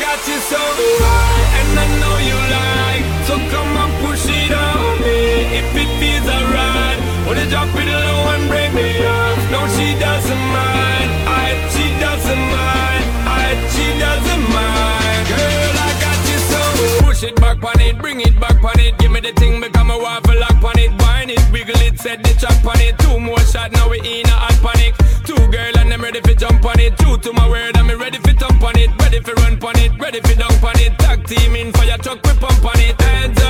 got you so high, and I know you like. So come and push it on me if it feels alright. Wanna drop it low and break me? No, she doesn't mind. I, she doesn't mind. I, she doesn't mind. Girl, I got you so. Push it back on it, bring it back on it. Give me the thing, waffle lock on it. It, wiggle it, set the chop on it. Two more shot, now we in a hot panic. It. True to my word, I'm ready for thump on it. Ready for run on it, ready for dunk on it. Tag team in fire truck, we pump on it. Heads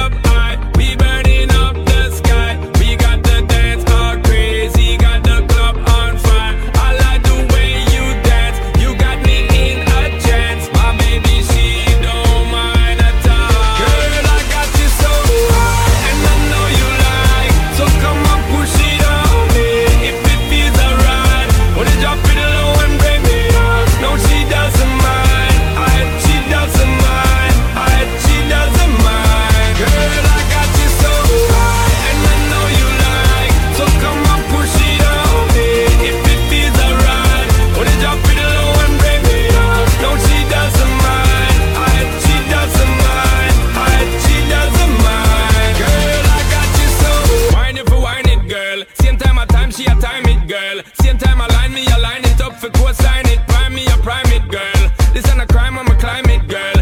time she a time it, girl. Same time I line me, I line it up for co-sign it. Prime me, I prime it, girl. This ain't a crime, I'm a climb it, girl.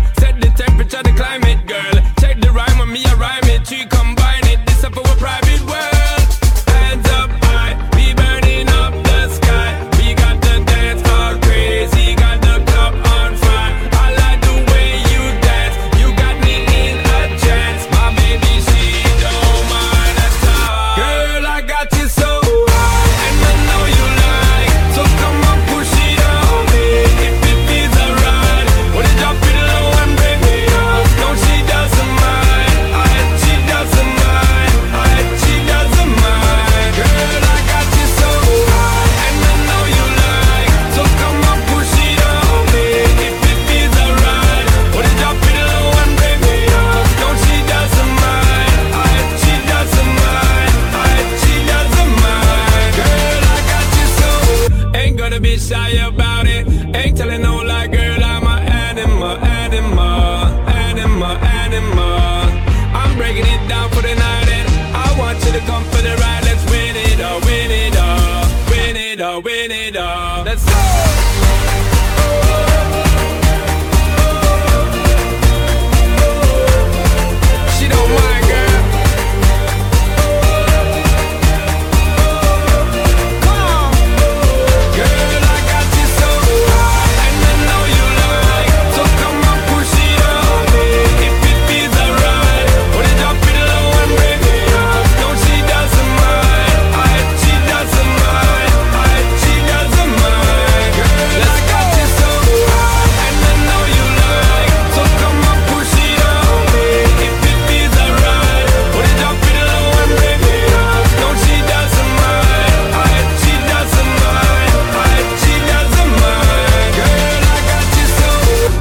about it. Ain't telling no lie, girl, I'm an animal, animal, animal, animal. I'm breaking it down for the night, and I want you to come for the ride. Let's win it all, win it all, win it all, win it all. Let's go.